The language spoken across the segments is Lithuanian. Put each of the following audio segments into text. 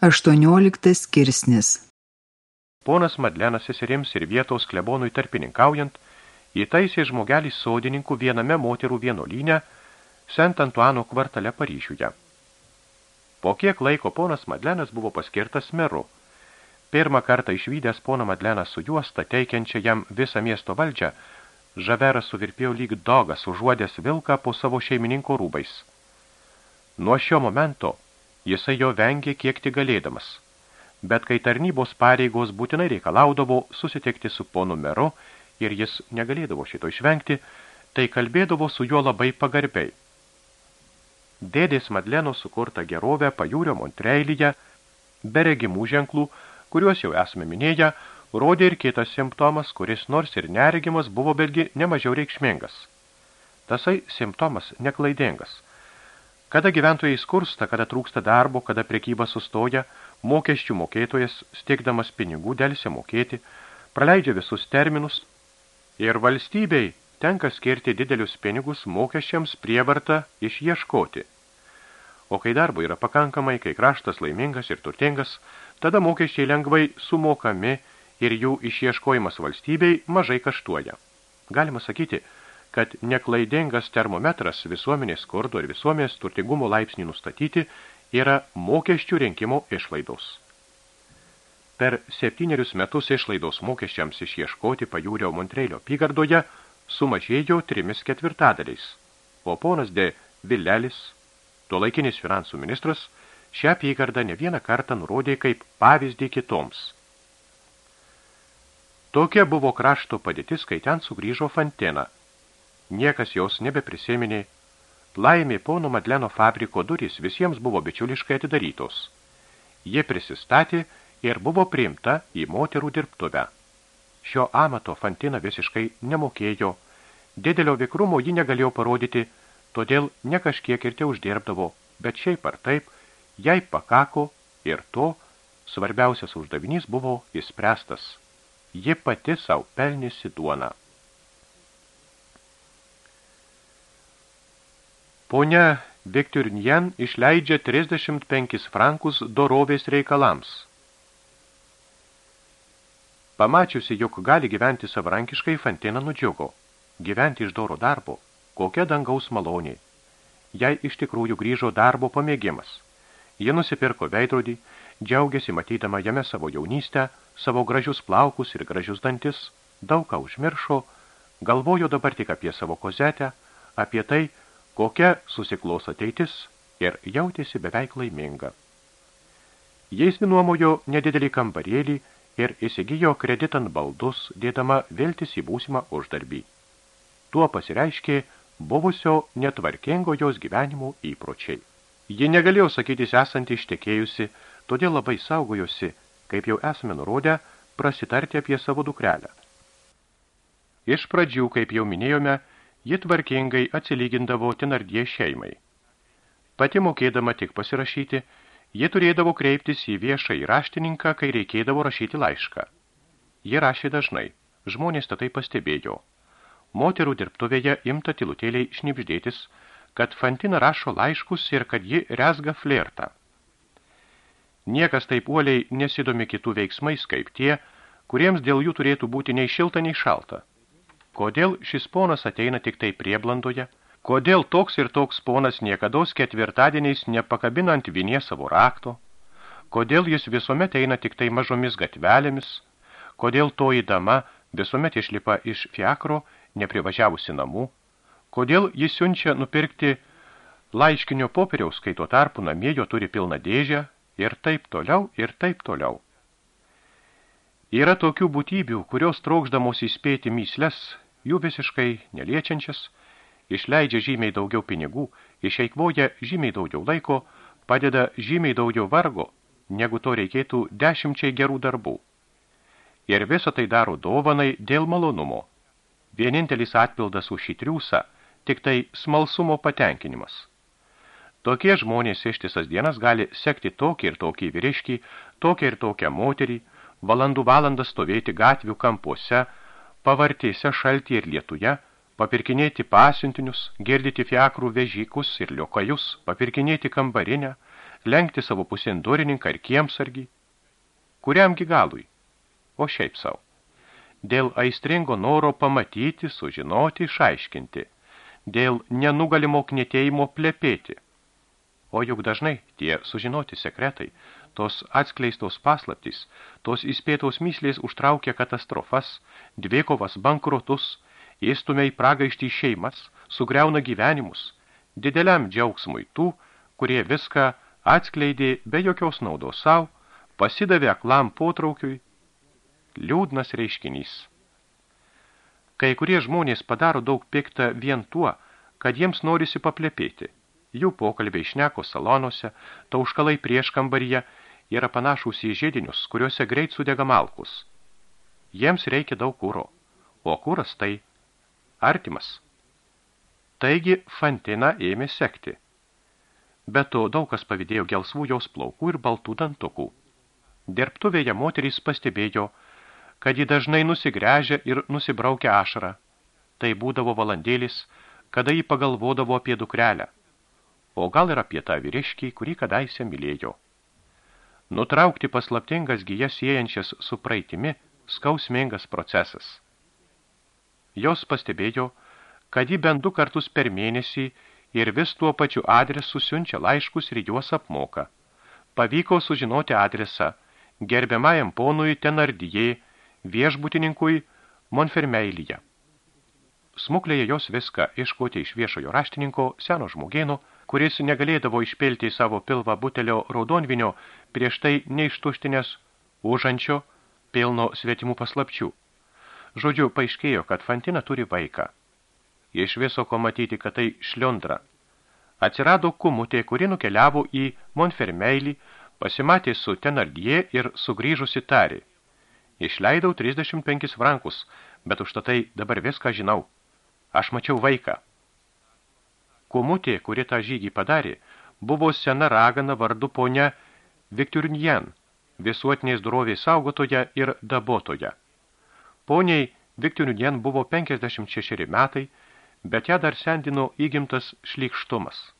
18 skirsnis Ponas Madlenas seserims ir vietos klebonui tarpininkaujant, įtaisė žmogelį sodininkų viename moterų vienolyne Sent Antuano kvartale Paryžiuje. Po kiek laiko ponas Madlenas buvo paskirtas meru. Pirmą kartą išvydęs poną Madleną su juosta, teikiančią jam visą miesto valdžią, Žaveras suvirpėjo lyg dogas, užuodęs vilką po savo šeimininko rūbais. Nuo šio momento jisai jo vengė kiek tik galėdamas. Bet kai tarnybos pareigos būtinai reikalaudavo susitikti su ponu meru ir jis negalėdavo šito išvengti, tai kalbėdavo su juo labai pagarbiai. Dėdės Madleno sukurta gerovė pajūrio Montreilyje, be regimų ženklų, kuriuos jau esame minėję, rodė ir kitas simptomas, kuris nors ir neregimas buvo belgi nemažiau reikšmingas. Tasai simptomas neklaidingas – Kada gyventojai skursta, kada trūksta darbo, kada prekyba sustoja, mokesčių mokėtojas, stiekdamas pinigų, dėlsia mokėti, praleidžia visus terminus ir valstybei tenka skirti didelius pinigus mokesčiams prievartą išieškoti. O kai darbo yra pakankamai, kai kraštas laimingas ir turtingas, tada mokesčiai lengvai sumokami ir jų išieškojimas valstybei mažai kaštuoja. Galima sakyti, kad neklaidingas termometras visuomenės skurdo ir visuomenės turtingumo laipsnį nustatyti yra mokesčių rinkimo išlaidos. Per septynerius metus išlaidos mokesčiams išieškoti pajūrio Montreilio apygardoje sumažėjo trimis ketvirtadaliais, o ponas de Villelis, tuo laikinis finansų ministras, šią apygardą ne vieną kartą nurodė kaip pavyzdį kitoms. Tokia buvo krašto padėtis, kai ten sugrįžo Fantena – Niekas jos nebeprisiminė. Laimė pono Madleno fabriko durys visiems buvo bičiuliškai atidarytos. Jie prisistatė ir buvo priimta į moterų dirbtuvę. Šio amato Fantina visiškai nemokėjo. Didelio vikrumo ji negalėjo parodyti, todėl ne kažkiek ir te uždirbdavo, bet šiaip ar taip, jai pakako ir to svarbiausias uždavinys buvo įspręstas. Ji pati savo pelnėsi duoną. Ponia Viktorinien išleidžia 35 frankus dorovės reikalams. Pamačiusi, jog gali gyventi savarankiškai, Fantina nudžiugo. Gyventi iš doro darbo, kokia dangaus malonė. Jai iš tikrųjų grįžo darbo pamėgimas. Jie nusipirko veidrodį, džiaugiasi matydama jame savo jaunystę, savo gražius plaukus ir gražius dantis, daug ką užmiršo, galvojo dabar tik apie savo kozetę, apie tai, kokia susiklos ateitis ir jautėsi beveik laiminga. Jais nuomojo nedidelį kambarėlį ir įsigijo kreditant baldus, dėdama viltis į būsimą uždarbį. Tuo pasireiškė buvusio netvarkingo jos gyvenimo įpročiai. Ji negalėjo sakytis esanti ištekėjusi, todėl labai saugojosi, kaip jau esame nurodę, prasitarti apie savo dukrelę. Iš pradžių, kaip jau minėjome, ji tvarkingai atsilygindavo Tenardie šeimai. Pati mokėdama tik pasirašyti, ji turėdavo kreiptis į viešą įraštininką, kai reikėdavo rašyti laišką. Ji rašė dažnai, žmonės tai pastebėjo. Moterų dirbtuvėje imta tilutėliai šnipždėtis, kad Fantina rašo laiškus ir kad ji rezga flirtą. Niekas taip uoliai nesidomi kitų veiksmais kaip tie, kuriems dėl jų turėtų būti nei šilta, nei šalta. Kodėl šis ponas ateina tik tai prieblandoje? Kodėl toks ir toks ponas niekados ketvirtadieniais nepakabina ant vinė savo rakto? Kodėl jis visuomet eina tik tai mažomis gatvelėmis? Kodėl toji dama visuomet išlipa iš fiakro, neprivažiavusi namų? Kodėl jis siunčia nupirkti laiškinio popieriaus, kai tuo tarpu namie jo turi pilną dėžę ir taip toliau, ir taip toliau. Yra tokių būtybių, kurios trokšdamos įspėti myslės jų visiškai neliečiančias, išleidžia žymiai daugiau pinigų, išeikvoja žymiai daugiau laiko, padeda žymiai daugiau vargo, negu to reikėtų dešimčiai gerų darbų. Ir visą tai daro dovanai dėl malonumo. Vienintelis atpildas už šį triūsą – tik tai smalsumo patenkinimas. Tokie žmonės ištisas dienas gali sekti tokį ir tokį vyriškį, tokią ir tokią moterį, valandų valandą stovėti gatvių kampuose, pavartėse šaltį ir lietuje, papirkinėti pasiuntinius, girdyti fiakrų vežykus ir liokajus, papirkinėti kambarinę, lenkti savo pusėn durininką ir kiemsargį. Kuriamgi galui? O šiaip savo. Dėl aistringo noro pamatyti, sužinoti, išaiškinti. Dėl nenugalimo knėtėjimo plepėti. O juk dažnai tie sužinoti sekretai, tos atskleistos paslaptys, tos įspėtos myslės užtraukia katastrofas, dviekovas bankrotus, įstumia į pragaištį šeimas, sugriauna gyvenimus, dideliam džiaugsmui tų, kurie viską atskleidė be jokios naudos savo, pasidavė aklam potraukiui, liūdnas reiškinys. Kai kurie žmonės padaro daug piktą vien tuo, kad jiems norisi paplepėti. Jų pokalbiai šneko salonuose, tauškalai prieš kambaryje yra panašūs į žėdinius, kuriuose greit sudega malkus. Jiems reikia daug kūro, o kūras tai artimas. Taigi Fantina ėmė sekti. Be to daug kas pavydėjo gelsvų jos plaukų ir baltų dantukų. Dirbtuvėje moterys pastebėjo, kad ji dažnai nusigręžia ir nusibraukia ašarą. Tai būdavo valandėlis, kada ji pagalvodavo apie dukrelę, o gal ir apie tą vyriškį, kurį kadaise mylėjo. Nutraukti paslaptingas gyjas siejančias su praeitimi skausmingas procesas. Jos pastebėjo, kad ji bent du kartus per mėnesį ir vis tuo pačiu adresu siunčia laiškus ir juos apmoka. Pavyko sužinoti adresą gerbiamajam ponui Tenardijai, viešbutininkui Monfermeilyje. Smuklėje jos viską iškoti iš viešojo raštininko, seno žmogėno, kuris negalėdavo išpilti į savo pilvą butelio raudonvinio, prieš tai neištuštinės užančio pilno svetimų paslapčių. Žodžiu, paaiškėjo, kad Fantina turi vaiką. Iš viso ko matyti, kad tai šliondra. Atsirado kumutė, kuri nukeliavo į Monfermeilį, pasimatė su Tenardie ir sugrįžusi tarį. Išleidau 35 frankus, bet už tai dabar viską žinau. Aš mačiau vaiką. Kumutė, kuri tą žygį padarė, buvo sena ragana vardu ponia Viktorinjan, visuotinės dorovės saugotoja ir dabotoja. Poniai Viktorinjan buvo 56 metai, bet ją dar sendino įgimtas šlykštumas.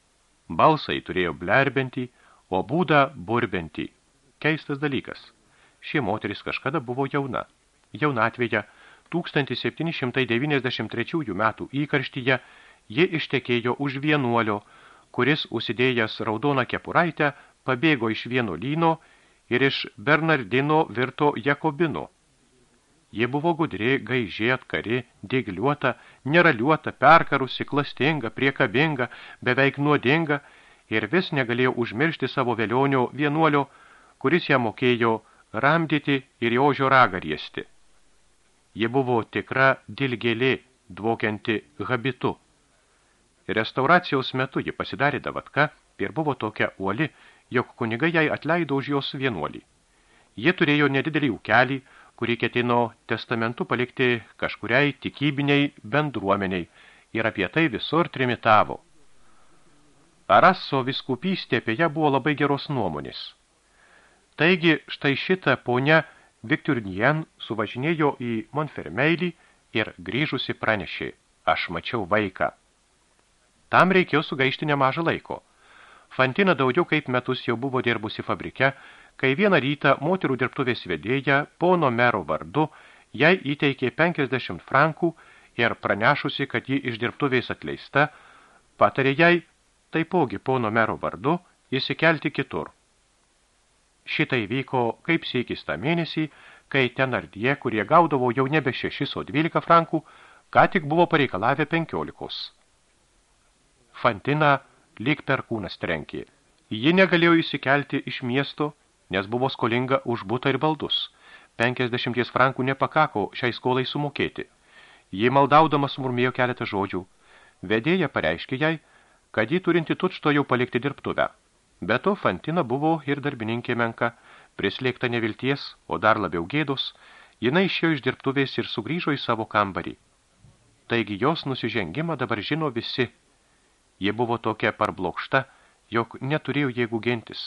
Balsai turėjo blerbentį, o būdą burbentį. Keistas dalykas. Ši moteris kažkada buvo jauna. Jaunatvėje 1793 metų įkarštyje ji ištekėjo už vienuolio, kuris, užsidėjęs raudoną kepuraitę, pabėgo iš vienuolyno ir iš Bernardino virto Jakobino. Ji buvo gudri, gaižė atkari, dėgliuota, neraliuota, perkarusi, klastinga, priekabinga, beveik nuodinga ir vis negalėjo užmiršti savo velionio vienuolio, kuris ją mokėjo ramdyti ir jožio ragą riesti. Ji buvo tikra dilgėlė, dvokianti habitu. Restauracijos metu ji pasidarė davatka ir buvo tokia uoli, jog kunigai jai atleido už jos vienuolį. Jie turėjo nedidelį ūkelį, kurį ketino testamentu palikti kažkuriai tikybiniai bendruomeniai ir apie tai visur trimitavo. Araso viskupystė apie ją buvo labai geros nuomonės. Taigi štai šitą ponę Viktorinien suvažinėjo į Monfermeilį ir grįžusi pranešė, aš mačiau vaiką. Tam reikėjo sugaišti nemažą laiko. Fantina daugiau kaip metus jau buvo dirbusi fabrike, kai vieną rytą moterų dirbtuvės vedėja pono mero vardu jai įteikė 50 frankų ir pranešusi, kad ji iš dirbtuvės atleista, patarė jai, taipogi pono mero vardu, įsikelti kitur. Šitai vyko kaip sėkis tą mėnesį, kai tenardie, kurie gaudavo jau nebe 6, o 12 frankų, ką tik buvo pareikalavę 15. Fantina lyg per kūnas trenkė. Ji negalėjo įsikelti iš miesto, nes buvo skolinga už butą ir baldus. 50 frankų nepakako šiai skolai sumokėti. Ji maldaudamas murmėjo keletą žodžių. Vedėja pareiškė jai, kad ji turinti tučto jau palikti dirbtuvę. Be to, Fantina buvo ir darbininkė menka, prislėgta nevilties, o dar labiau gėdos, jinai išėjo iš dirbtuvės ir sugrįžo į savo kambarį. Taigi jos nusižengimą dabar žino visi Ji buvo tokia parblokšta, jog neturėjo jėgų gentis.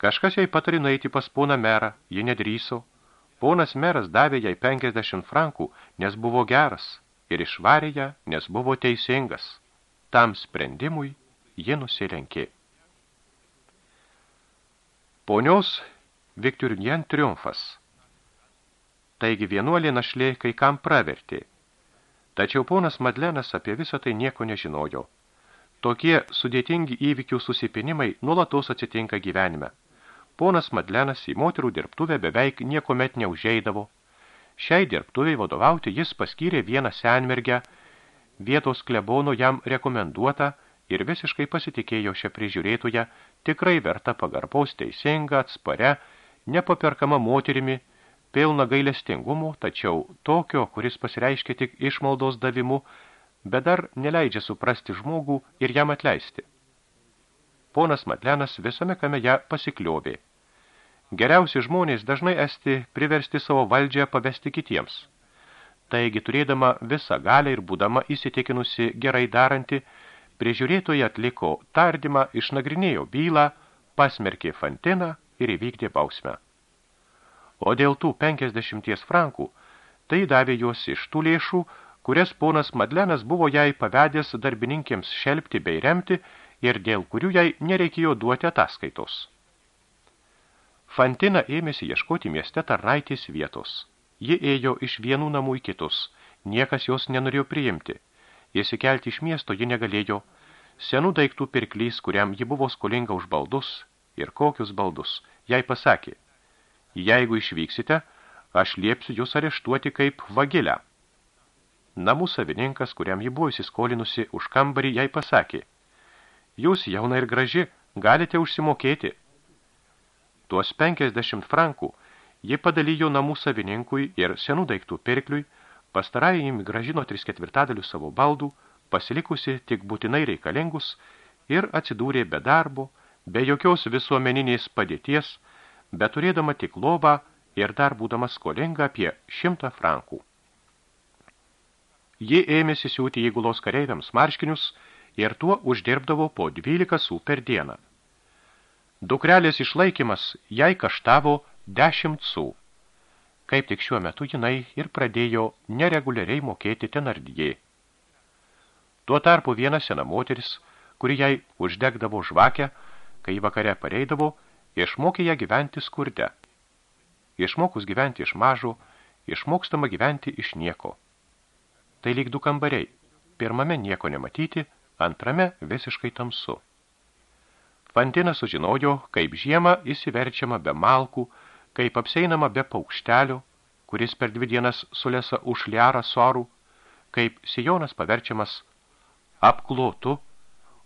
Kažkas jai patarė nueiti pas poną merą, ji nedryso. Ponas meras davė jai 50 frankų, nes buvo geras, ir išvarė ją, nes buvo teisingas. Tam sprendimui ji nusilenkė. Ponios Viktorinien triumfas. Taigi vienuolė našlė kai kam pravertė. Tačiau ponas Madlenas apie visą tai nieko nežinojo. Tokie sudėtingi įvykių susipinimai nuolatos atsitinka gyvenime. Ponas Madlenas į moterų dirbtuvę beveik nieko met neužeidavo. Šiai dirbtuviai vadovauti jis paskyrė vieną senmergę, vietos klebono jam rekomenduotą ir visiškai pasitikėjo šią prižiūrėtoją, tikrai verta pagarbos teisinga, atspare, nepaperkama moterimi, pilna gailestingumo, tačiau tokio, kuris pasireiškia tik išmaldos davimu, bet dar neleidžia suprasti žmogų ir jam atleisti. Ponas Matlenas visame kame ją pasikliovė. Geriausi žmonės dažnai esti priversti savo valdžią pavesti kitiems. Taigi, turėdama visą galę ir būdama įsitikinusi gerai daranti, prižiūrėtoje atliko tardymą, išnagrinėjo bylą, pasmerkė Fantiną ir įvykdė bausmę. O dėl tų 50 frankų, tai davė juos iš tų lėšų, kurias ponas Madlenas buvo jai pavedęs darbininkėms šelpti bei remti ir dėl kurių jai nereikėjo duoti ataskaitos. Fantina ėmėsi ieškoti mieste tarnaitės vietos. Ji ėjo iš vienų namų į kitus, niekas jos nenorėjo priimti. Įsikelti iš miesto ji negalėjo. Senų daiktų pirklys, kuriam ji buvo skolinga už baldus, ir kokius baldus, jai pasakė, jeigu išvyksite, aš liepsiu jūs areštuoti kaip vagilę. Namų savininkas, kuriam ji buvo įsiskolinusi už kambarį, jai pasakė, jūs jauna ir graži, galite užsimokėti. Tuos 50 frankų ji padalyjo namų savininkui ir senų daiktų pirkliui, pastarąjį jį gražino 3 ketvirtadalių savo baldų, pasilikusi tik būtinai reikalingus ir atsidūrė be darbo, be jokios visuomeninės padėties, bet turėdama tik lobą ir dar būdama skolinga apie šimtą frankų. Ji ėmėsi siūti įgulos kareiviams marškinius ir tuo uždirbdavo po 12 sų per dieną. Dukrelės išlaikymas jai kaštavo 10 sų. Kaip tik šiuo metu jinai ir pradėjo nereguliariai mokėti tenardijai. Tuo tarpu viena sena moteris, kuri jai uždegdavo žvakę, kai vakare pareidavo, išmokė ją gyventi skurde. Išmokus gyventi iš mažo, išmokstama gyventi iš nieko. Tai lyg du kambariai. Pirmame nieko nematyti, antrame visiškai tamsu. Fantina sužinojo, kaip žiemą įsiverčiama be malkų, kaip apseinama be paukštelio, kuris per dvi dienas sulesa už liarą sorų, kaip sijonas paverčiamas apklotu,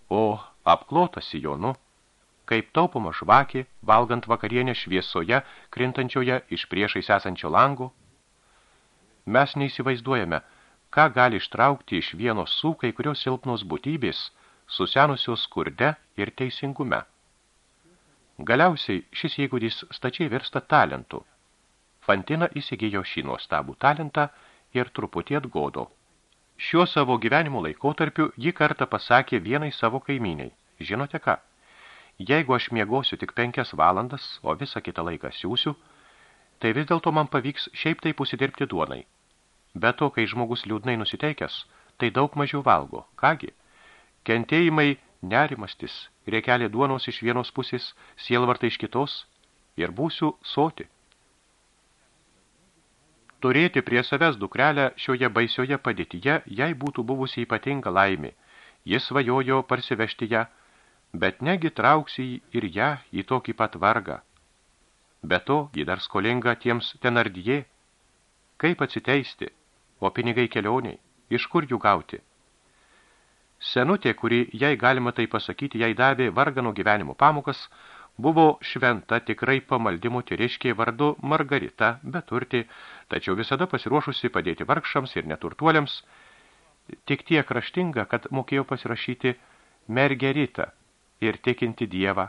o apklotas sijonu kaip taupoma žvakė, valgant vakarienę šviesoje, krintančioje iš priešais esančio lango. Mes neįsivaizduojame, ką gali ištraukti iš vieno sų kai kurios silpnos būtybės, susenusios skurde ir teisingume. Galiausiai šis įgūdis stačiai virsta talentu. Fantina įsigijo šį nuostabų talentą ir truputį atgodo. Šiuo savo gyvenimo laikotarpiu ji kartą pasakė vienai savo kaiminiai. Žinote ką? Jeigu aš miegosiu tik penkias valandas, o visą kitą laiką siūsiu, tai vis dėlto man pavyks šiaip taip užsidirbti duonai. Be to, kai žmogus liūdnai nusiteikęs, tai daug mažiau valgo. Kągi? Kentėjimai, nerimastis, reikelė duonos iš vienos pusės, sielvartai iš kitos ir būsiu soti. Turėti prie savęs dukrelę šioje baisioje padėtyje, jai būtų buvusi ypatinga laimė. Jis svajojo parsivežti ją, bet negi trauksi ir ją į tokį pat vargą. Be to, ji dar skolinga tiems tenardie. Kaip atsiteisti, o pinigai kelioniai, iš kur jų gauti? Senutė, kuri, jei galima tai pasakyti, jai davė vargano gyvenimo pamokas, buvo šventa tikrai pamaldimo tyriškiai vardu Margarita, beturti, tačiau visada pasiruošusi padėti vargšams ir neturtuoliams, tik tiek raštinga, kad mokėjo pasirašyti Mergerita – ir tikinti Dievą,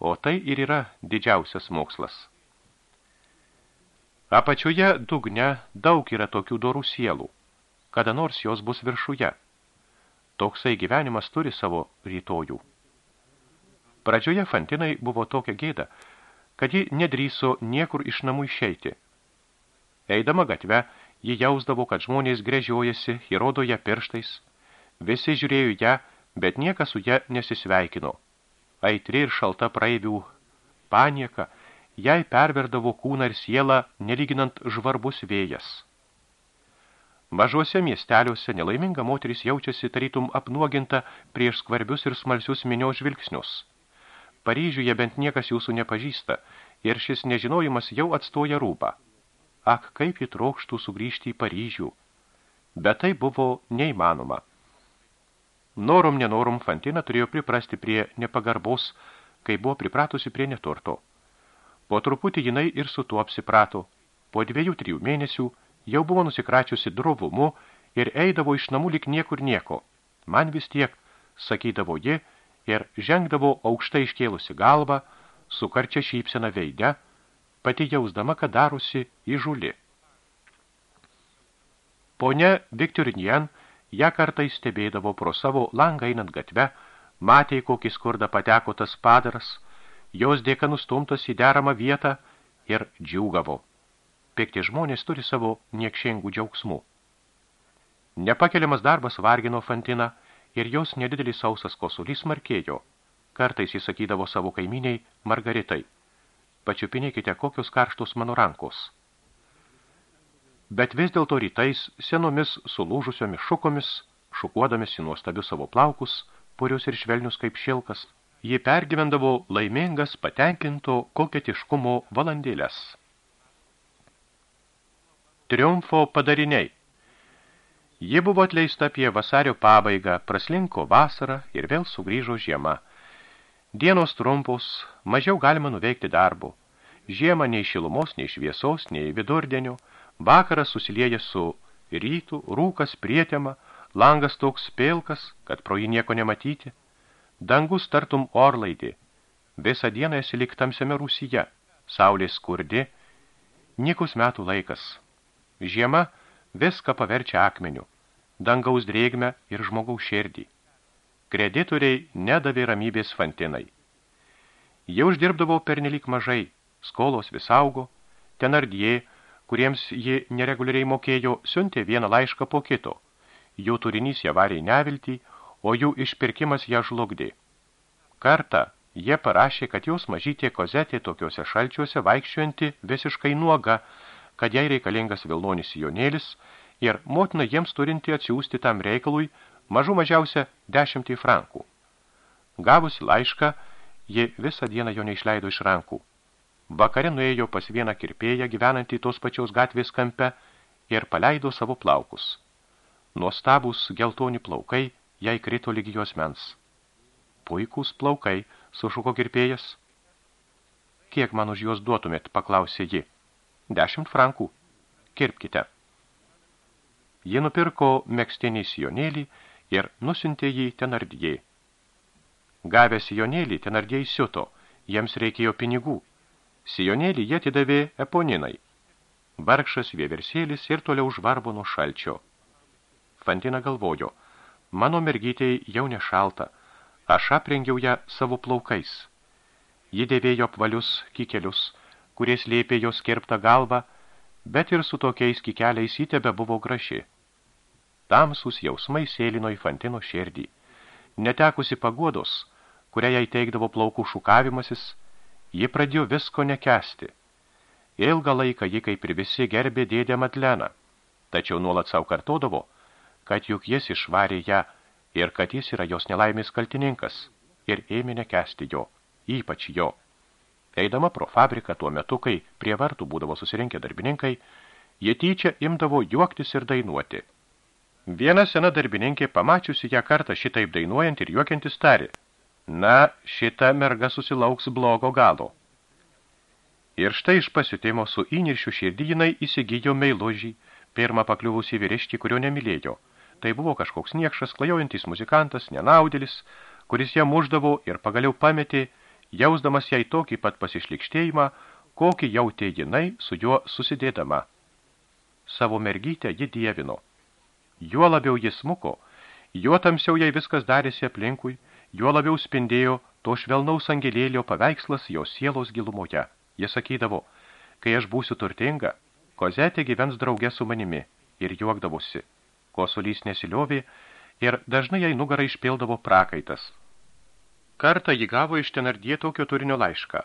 o tai ir yra didžiausias mokslas. Apačioje dugne daug yra tokių dorų sielų, kada nors jos bus viršuje. Toksai gyvenimas turi savo rytojų. Pradžioje Fantinai buvo tokia gėda, kad ji nedryso niekur iš namų išeiti. Eidama gatve, ji jausdavo, kad žmonės grežiojasi, įrodo ją pirštais. Visi žiūrėjo ją, bet niekas su ją nesisveikino aitri ir šalta praeivių panieka, jai perverdavo kūną ir sielą, nelyginant žvarbus vėjas. Mažuose miesteliuose nelaiminga moteris jaučiasi tarytum apnuoginta prieš skvarbius ir smalsius minio žvilgsnius. Paryžiuje bent niekas jūsų nepažįsta, ir šis nežinojimas jau atstoja rūbą. Ak, kaip jį trokštų sugrįžti į Paryžių. Bet tai buvo neįmanoma. Norom nenorom Fantina turėjo priprasti prie nepagarbos, kai buvo pripratusi prie neturto. Po truputį jinai ir su tuo apsiprato. Po dviejų trijų mėnesių jau buvo nusikračiusi drovumu ir eidavo iš namų lik niekur nieko. Man vis tiek, sakydavo ji, ir žengdavo aukštai iškėlusi galvą, su karčia šypsena veide, pati jausdama, kad darosi įžuli. Ponia Viktorinien – ją kartais stebėdavo pro savo langą einant gatve, matė, kokį skurdą pateko tas padaras, jos dėka nustumtas į deramą vietą ir džiūgavo. Pikti žmonės turi savo niekšengų džiaugsmų. Nepakeliamas darbas vargino Fantiną ir jos nedidelis sausas kosulys markėjo. Kartais jis sakydavo savo kaiminiai Margaritai. Pačiupinėkite, kokios karštos mano rankos bet vis dėlto rytais senomis sulūžusiomis šukomis, šukuodamėsi nuostabius savo plaukus, purius ir švelnius kaip šilkas, ji pergyvendavo laimingas patenkinto koketiškumo valandėlės. Triumfo padariniai Ji buvo atleista apie vasario pabaigą, praslinko vasarą ir vėl sugrįžo žiema. Dienos trumpos, mažiau galima nuveikti darbo. Žiema nei šilumos, nei šviesos, nei vidurdienio – Vakaras susilieja su rytų, rūkas prietema, langas toks spėlkas, kad pro jį nieko nematyti. Dangus tartum orlaidį. Visą dieną esi lik tamsiame rūsyje, saulė skurdi, nikus metų laikas. Žiema viską paverčia akmeniu, dangaus drėgmę ir žmogaus širdį. Kreditoriai nedavė ramybės fantinai. Jau uždirbdavo pernelik mažai, skolos vis augo, tenardie kuriems ji nereguliariai mokėjo, siuntė vieną laišką po kito. Jų turinys ją varė neviltį, o jų išpirkimas ją žlugdė. Kartą jie parašė, kad jos mažytė kozetė tokiuose šalčiuose vaikščiuojanti visiškai nuoga, kad jai reikalingas vilnonis jonėlis ir motina jiems turinti atsiųsti tam reikalui mažų mažiausia dešimtį frankų. Gavusi laišką, ji visą dieną jo neišleido iš rankų. Vakare nuėjo pas vieną kirpėją gyvenantį tos pačios gatvės kampe ir paleido savo plaukus. Nuostabus geltoni plaukai jai krito lygi jos mens. Puikūs plaukai, sušuko kirpėjas. Kiek man už juos duotumėt, paklausė ji. Dešimt frankų. Kirpkite. Ji nupirko mėgstinį sijonėlį ir nusintė jį tenardijai. Gavęs sijonėlį, tenardijai siuto, jiems reikėjo pinigų Sijonėlį jie atidavė eponinai. Vargšas vieversėlis ir toliau žvarbo nuo šalčio. Fantina galvojo, mano mergytei jau nešalta, aš aprengiau ją savo plaukais. Ji dėvėjo apvalius kikelius, kurie slėpė jos kerptą galvą, bet ir su tokiais kikeliais įtebe buvo graži. Tamsus jausmai sėlino į Fantino širdį. Netekusi paguodos, kurią jai teikdavo plaukų šukavimasis, Ji pradėjo visko nekesti. Ilgą laiką ji kaip ir visi gerbė dėdę Madleną, tačiau nuolat savo kartodavo, kad juk jis išvarė ją ir kad jis yra jos nelaimės kaltininkas ir ėmė nekesti jo, ypač jo. Eidama pro fabriką tuo metu, kai prie vartų būdavo susirinkę darbininkai, jie tyčia imdavo juoktis ir dainuoti. Viena sena darbininkė, pamačiusi ją kartą šitaip dainuojant ir juokiantis tarė – Na, šita merga susilauks blogo galo. Ir štai iš pasiutimo su įniršiu širdį jinai įsigijo meilužį, pirmą pakliuvusį vyriškį, kurio nemylėjo. Tai buvo kažkoks niekšas, klajojantis muzikantas, nenaudėlis, kuris ją muždavo ir pagaliau pametė, jausdamas jai tokį pat pasišlikštėjimą, kokį jautė jinai su juo susidėdama. Savo mergytę ji dievino. Juo labiau jis smuko, juo tamsiau jai viskas darėsi aplinkui, Juo labiau spindėjo to švelnaus angelėlio paveikslas jo sielos gilumoje. Jie sakydavo, kai aš būsiu turtinga, kozetė gyvens drauge su manimi ir juokdavosi. Kosulys nesiliovė ir dažnai jai nugarą išpildavo prakaitas. Kartą jį gavo iš tenardie tokio turinio laišką.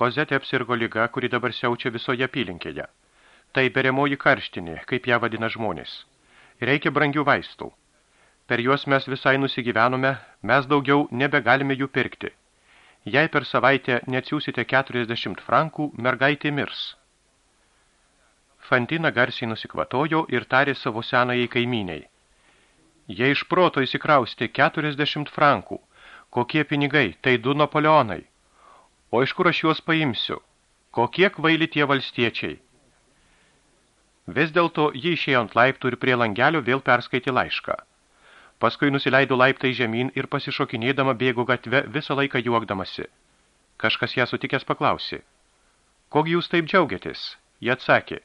Kozetė apsirgo lyga, kuri dabar siaučia visoje apylinkėje. Tai beriamoji karštinė, kaip ją vadina žmonės. Reikia brangių vaistų. Per juos mes visai nusigyvenome, mes daugiau nebegalime jų pirkti. Jei per savaitę neatsiūsite 40 frankų, mergaitė mirs. Fantina garsiai nusikvatojo ir tarė savo senajai kaimyniai. Jie iš proto įsikraustė 40 frankų. Kokie pinigai? Tai du Napoleonai. O iš kur aš juos paimsiu? Kokie kvaili tie valstiečiai? Vis dėlto jį išėjo ant laiptų ir prie langelio vėl perskaitė laišką. Paskui nusileido laiptai žemyn ir pasišokinėdama bėgo gatve visą laiką juokdamasi. Kažkas ją sutikęs paklausė. Kogi jūs taip džiaugiatės? Jie atsakė.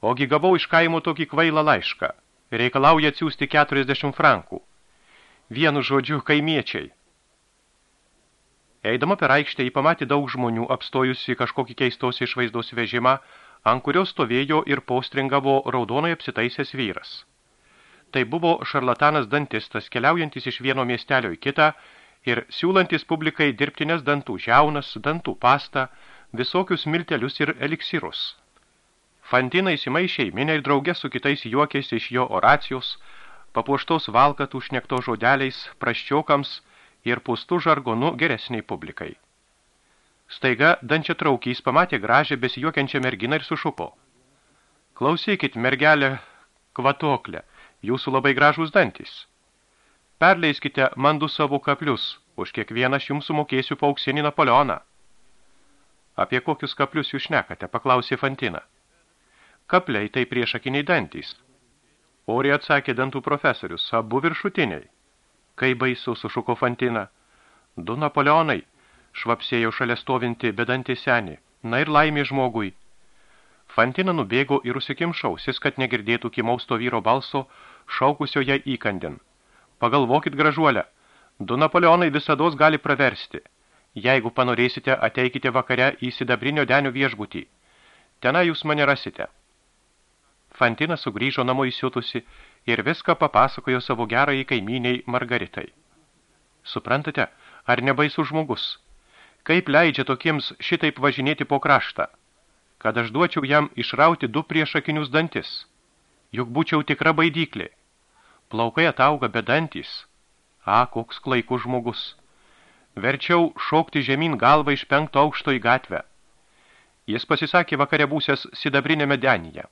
Ogi gavau iš kaimo tokį kvailą laišką. Reikalauja atsiųsti 40 frankų. Vienu žodžiu, kaimiečiai. Eidama per aikštę jį pamatė daug žmonių apstojusi kažkokį keistos išvaizdos vežimą, ant kurio stovėjo ir postringavo raudonai apsitaisęs vyras. Tai buvo šarlatanas dantistas, keliaujantis iš vieno miestelio į kitą ir siūlantis publikai dirbtinės dantų žiaunas, dantų pastą, visokius miltelius ir eliksirus. Fantina įsimaišė į minę ir draugė su kitais juokės iš jo oracijos, papuoštos valkatų šnekto žodeliais, praščiokams – ir pustų žargonu geresniai publikai. Staiga dančia traukys pamatė gražią besijuokiančią merginą ir sušupo. Klausykit, mergelė kvatoklė, jūsų labai gražūs dantys. Perleiskite man du savo kaplius, už kiekvieną aš jums sumokėsiu pauksinį Napoleoną. Apie kokius kaplius jūs šnekate, paklausė Fantina. Kapliai tai priešakiniai dantys. Oriai atsakė dantų profesorius, abu viršutiniai. Kai baisu, sušuko Fantina. Du Napoleonai, švapsėjo šalia stovinti bedantį senį. Na ir laimė žmogui. Fantina nubėgo ir užsikimšausis, kad negirdėtų kimausto vyro balso, šaukusio ją įkandin. Pagalvokit gražuolę, du Napoleonai visados gali praversti. Jeigu panorėsite, ateikite vakare į sidabrinio denio viešbutį. Tenai jūs mane rasite. Fantina sugrįžo namo įsiutusi ir viską papasakojo savo gerai kaimyniai Margaritai. Suprantate, ar nebaisų žmogus? Kaip leidžia tokiems šitaip važinėti po kraštą? Kad aš duočiau jam išrauti du priešakinius dantis. Juk būčiau tikra baidyklė. Plaukai atauga be dantys. A, koks klaikus žmogus. Verčiau šokti žemyn galvą iš penkto aukšto į gatvę. Jis pasisakė vakare būsęs sidabrinėme denyje.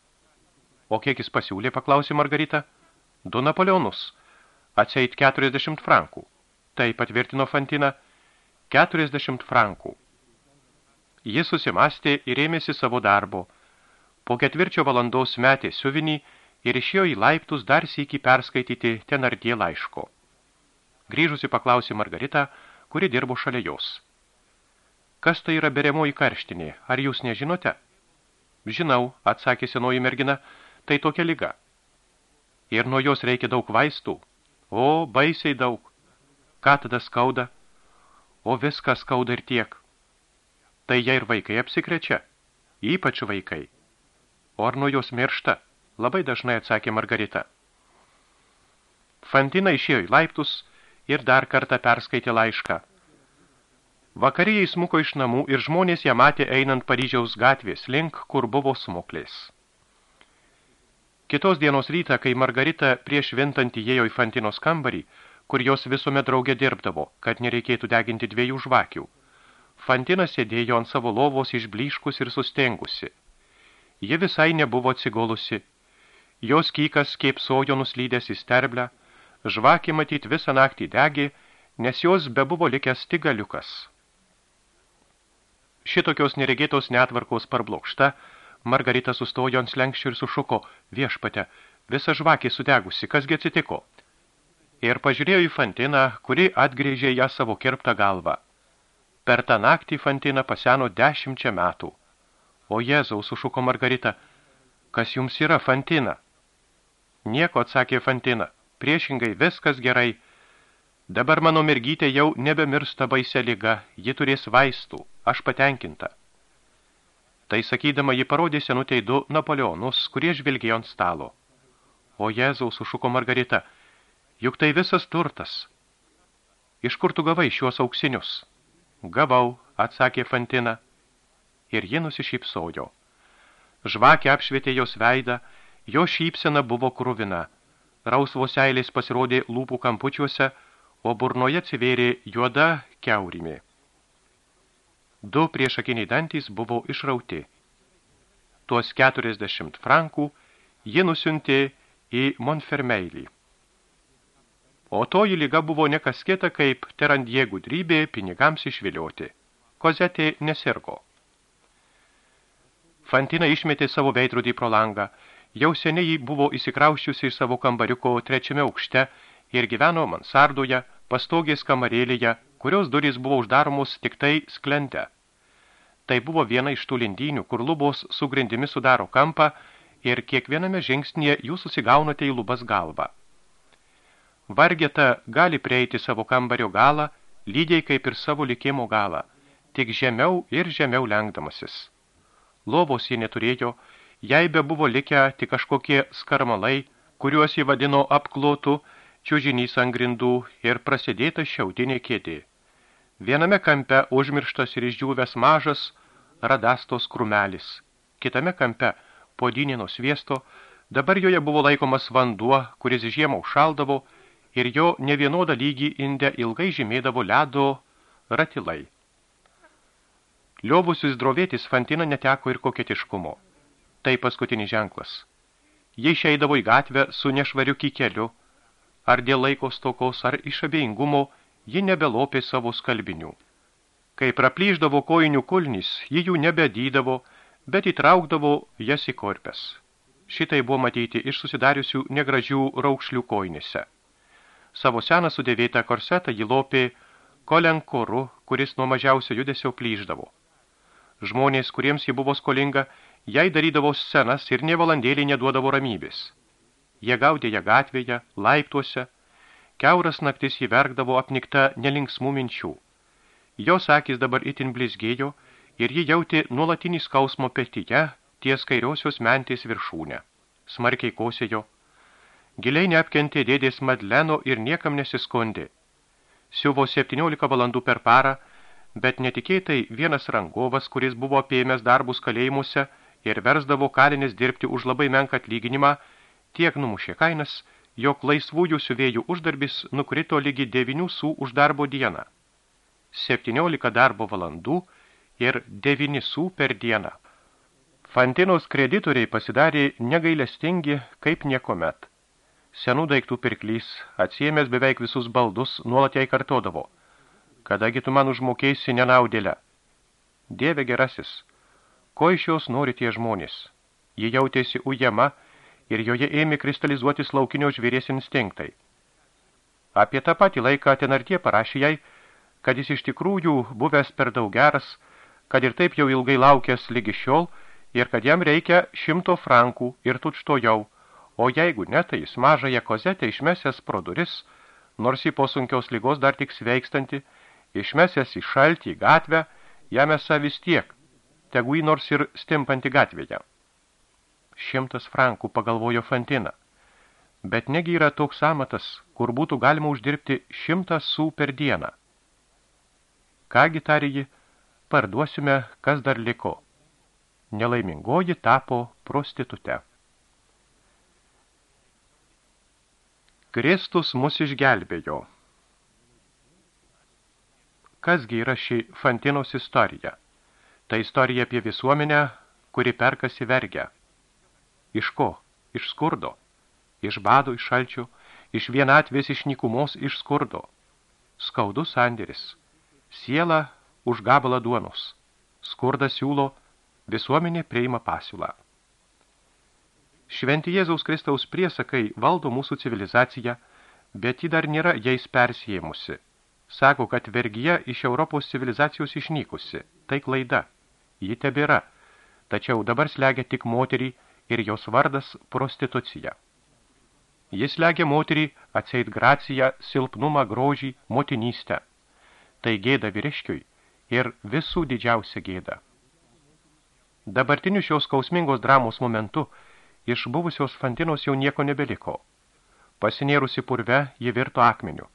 O kiek jis pasiūlė, paklausė Margarita. Du Napoleonus. Atseit 40 frankų. Tai patvirtino Fantina 40 frankų. Jis susimastė ir ėmėsi savo darbo. Po ketvirčio valandos metė siuvinį ir išėjo į laiptus dar sėki perskaityti tenardie laiško. Grįžusi paklausė Margarita, kuri dirbo šalia jos. Kas tai yra beriamoji karštinė, ar jūs nežinote? Žinau, atsakė senoji mergina, tai tokia lyga ir nuo jos reikia daug vaistų. O, baisiai daug. Ką tada skauda? O viską skauda ir tiek. Tai jie ir vaikai apsikrečia, ypač vaikai. O ar nuo jos miršta? Labai dažnai atsakė Margarita. Fantina išėjo į laiptus ir dar kartą perskaitė laišką. Vakarėjai smuko iš namų ir žmonės ją matė einant Paryžiaus gatvės link, kur buvo smuklės. Kitos dienos rytą, kai Margarita prieš vintant įėjo į Fantinos kambarį, kur jos visuomet draugė dirbdavo, kad nereikėtų deginti dviejų žvakių. Fantina sėdėjo ant savo lovos išbliškus ir sustengusi. Ji visai nebuvo atsigolusi. Jos kykas kėpsojo nuslydęs į sterblę, žvakį matyt visą naktį degė, nes jos bebuvo likęs tigaliukas. Šitokios neregėtos netvarkos parblokšta – Margarita sustojo ant slenkščių ir sušuko, viešpate, visa žvakė sudegusi, kasgi atsitiko? Ir pažiūrėjo į Fantiną, kuri atgrėžė ją savo kirptą galvą. Per tą naktį Fantina paseno dešimčia metų. O Jėzau, sušuko Margarita, kas jums yra, Fantina? Nieko, atsakė Fantina, priešingai viskas gerai. Dabar mano mergytė jau nebemirsta baise lyga, ji turės vaistų, aš patenkinta. Tai sakydama, ji parodė senutei du Napoleonus, kurie žvilgėjo ant stalo. O Jėzau, sušuko Margarita, juk tai visas turtas. Iš kur tu gavai šiuos auksinius? Gavau, atsakė Fantina, ir ji nusišypsojo. Žvakė apšvietė jos veidą, jo šypsena buvo kruvina. Rausvos eilės pasirodė lūpų kampučiuose, o burnoje atsivėrė juoda keurimė. Du priešakiniai dantys buvo išrauti. Tuos 40 frankų ji nusiuntė į Monfermeilį. O toji lyga buvo nekas kita kaip terandie gudrybė pinigams išvilioti. Kozetė nesirgo. Fantina išmetė savo veidrodį pro langą. Jau seniai buvo įsikrauščiusi iš savo kambariuko trečiame aukšte ir gyveno mansardoje, pastogės kamarėlėje, kurios durys buvo uždaromos tik tai sklente. Tai buvo viena iš tų lindynių, kur lubos su grindimi sudaro kampą ir kiekviename žingsnėje jūs susigaunate į lubas galvą. Vargeta gali prieiti savo kambario galą, lygiai kaip ir savo likimo galą, tik žemiau ir žemiau lenkdamasis. Lovos jie neturėjo, jai be buvo likę tik kažkokie skarmalai, kuriuos jį vadino apklotų, čiužinys ant grindų ir prasidėta šiaudinė kėdė. Viename kampe užmirštas ir išdžiūvęs mažas radastos krumelis. Kitame kampe podinino sviesto, dabar joje buvo laikomas vanduo, kuris žiemą užšaldavo ir jo nevienodą lygį inde ilgai žymėdavo ledo ratilai. Liovusius drovėtis Fantina neteko ir koketiškumo. Tai paskutinis ženklas. Jie išeidavo į gatvę su nešvariu kikeliu, ar dėl laiko stokos, ar iš abejingumo, ji nebelopė savo skalbinių. Kai praplyždavo kojinių kulnys, ji jų nebedydavo, bet įtraukdavo jas į korpes. Šitai buvo matyti iš susidariusių negražių raukšlių koinėse. Savo seną sudėvėtą korsetą ji lopė kolenkoru, kuris nuo mažiausio judesio plyždavo. Žmonės, kuriems ji buvo skolinga, jai darydavo scenas ir ne valandėlį neduodavo ramybės. Jie gaudė ją gatvėje, laiptuose, Keuras naktis jį verkdavo apnikta nelinksmų minčių. Jos akis dabar itin blizgėjo ir ji jauti nuolatinį skausmo petyje ties kairiosios mentės viršūnę. Smarkiai kosėjo. Giliai neapkentė dėdės Madleno ir niekam nesiskondė. Siuvo 17 valandų per parą, bet netikėtai vienas rangovas, kuris buvo apėmęs darbus kalėjimuose ir versdavo kalinės dirbti už labai menką atlyginimą, tiek numušė kainas, jog laisvųjų siuvėjų uždarbis nukrito lygi 9 sų už darbo dieną, 17 darbo valandų ir 9 sų per dieną. Fantinos kreditoriai pasidarė negailestingi kaip niekomet. Senų daiktų pirklys, atsiemęs beveik visus baldus, nuolat jai kartodavo. Kadagi tu man užmokėsi nenaudėlę? Dieve gerasis, ko iš jos nori tie žmonės? Ji jautėsi ujama, ir joje ėmė kristalizuotis laukinio žvėries instinktai. Apie tą patį laiką Tenartie parašė jai, kad jis iš tikrųjų buvęs per daug geras, kad ir taip jau ilgai laukęs lygi šiol ir kad jam reikia šimto frankų ir tučto jau, o jeigu ne, tai jis mažąją kozetę išmesęs pro duris, nors į po sunkios lygos dar tik sveikstanti, išmesęs į šaltį gatvę, jam esą vis tiek, tegu jį nors ir stimpanti gatvėje. Šimtas frankų, pagalvojo Fantina. Bet negi yra toks amatas, kur būtų galima uždirbti šimtą sų per dieną. Kągi tarė ji, parduosime, kas dar liko. Nelaimingoji tapo prostitute. Kristus mus išgelbėjo. Kasgi yra ši Fantinos istorija? Tai istorija apie visuomenę, kuri perkasi vergę. Iš ko? Iš skurdo. Iš bado, iš šalčio, iš vienatvės, iš nikumos, iš skurdo. Skaudus sandėris. Siela už gabalą duonos. Skurdas siūlo, visuomenė priima pasiūlą. Šventi Jėzaus Kristaus priesakai valdo mūsų civilizaciją, bet ji dar nėra jais persijėmusi. Sako, kad vergija iš Europos civilizacijos išnykusi. Tai klaida. Ji tebėra. Tačiau dabar slegia tik moterį, ir jos vardas prostitucija. Jis legia moterį atseit graciją, silpnumą, grožį, motinystę. Tai gėda vyriškiui ir visų didžiausia gėda. Dabartiniu šios skausmingos dramos momentu iš buvusios Fantinos jau nieko nebeliko. Pasinėrusi purve, ji virto akmeniu.